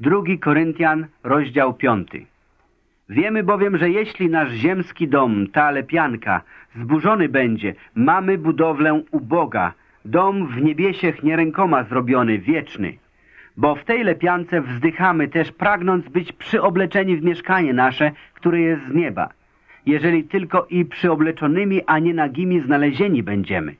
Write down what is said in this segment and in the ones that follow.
2 Koryntian, rozdział 5. Wiemy bowiem, że jeśli nasz ziemski dom, ta lepianka, zburzony będzie, mamy budowlę u Boga, dom w niebiesiech nie rękoma zrobiony, wieczny. Bo w tej lepiance wzdychamy też pragnąc być przyobleczeni w mieszkanie nasze, które jest z nieba. Jeżeli tylko i przyobleczonymi, a nie nagimi znalezieni będziemy.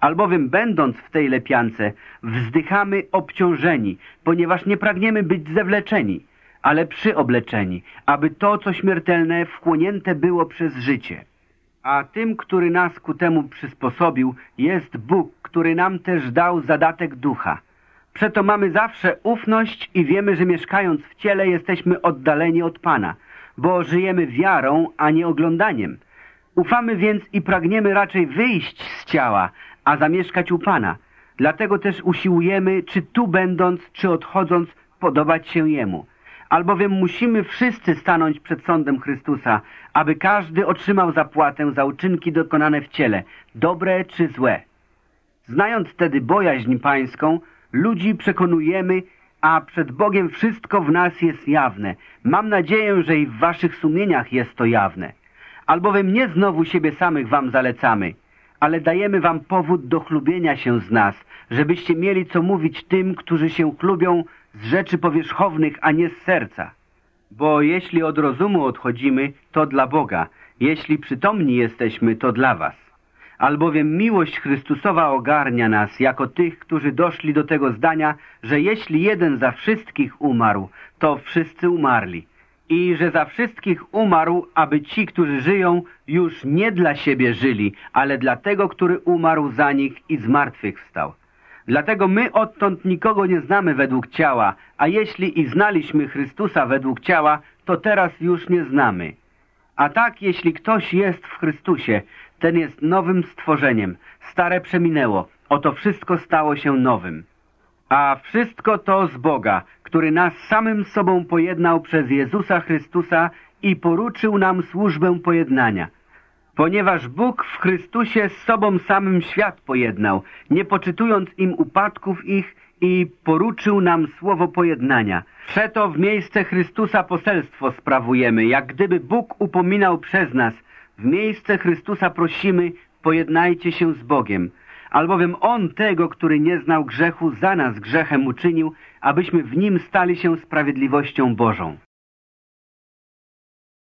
Albowiem będąc w tej lepiance, wzdychamy obciążeni, ponieważ nie pragniemy być zewleczeni, ale przyobleczeni, aby to, co śmiertelne, wchłonięte było przez życie. A tym, który nas ku temu przysposobił, jest Bóg, który nam też dał zadatek ducha. Przeto mamy zawsze ufność i wiemy, że mieszkając w ciele jesteśmy oddaleni od Pana, bo żyjemy wiarą, a nie oglądaniem. Ufamy więc i pragniemy raczej wyjść z ciała, a zamieszkać u Pana. Dlatego też usiłujemy, czy tu będąc, czy odchodząc, podobać się Jemu. Albowiem musimy wszyscy stanąć przed sądem Chrystusa, aby każdy otrzymał zapłatę za uczynki dokonane w ciele, dobre czy złe. Znając wtedy bojaźń pańską, ludzi przekonujemy, a przed Bogiem wszystko w nas jest jawne. Mam nadzieję, że i w waszych sumieniach jest to jawne. Albowiem nie znowu siebie samych wam zalecamy, ale dajemy wam powód do chlubienia się z nas, żebyście mieli co mówić tym, którzy się chlubią z rzeczy powierzchownych, a nie z serca. Bo jeśli od rozumu odchodzimy, to dla Boga, jeśli przytomni jesteśmy, to dla was. Albowiem miłość Chrystusowa ogarnia nas, jako tych, którzy doszli do tego zdania, że jeśli jeden za wszystkich umarł, to wszyscy umarli. I że za wszystkich umarł, aby ci, którzy żyją, już nie dla siebie żyli, ale dla tego, który umarł za nich i zmartwychwstał. Dlatego my odtąd nikogo nie znamy według ciała, a jeśli i znaliśmy Chrystusa według ciała, to teraz już nie znamy. A tak, jeśli ktoś jest w Chrystusie, ten jest nowym stworzeniem. Stare przeminęło, oto wszystko stało się nowym. A wszystko to z Boga, który nas samym sobą pojednał przez Jezusa Chrystusa i poruczył nam służbę pojednania – ponieważ Bóg w Chrystusie z sobą samym świat pojednał, nie poczytując im upadków ich i poruczył nam słowo pojednania. Przeto w miejsce Chrystusa poselstwo sprawujemy, jak gdyby Bóg upominał przez nas. W miejsce Chrystusa prosimy, pojednajcie się z Bogiem. Albowiem On tego, który nie znał grzechu, za nas grzechem uczynił, abyśmy w Nim stali się sprawiedliwością Bożą.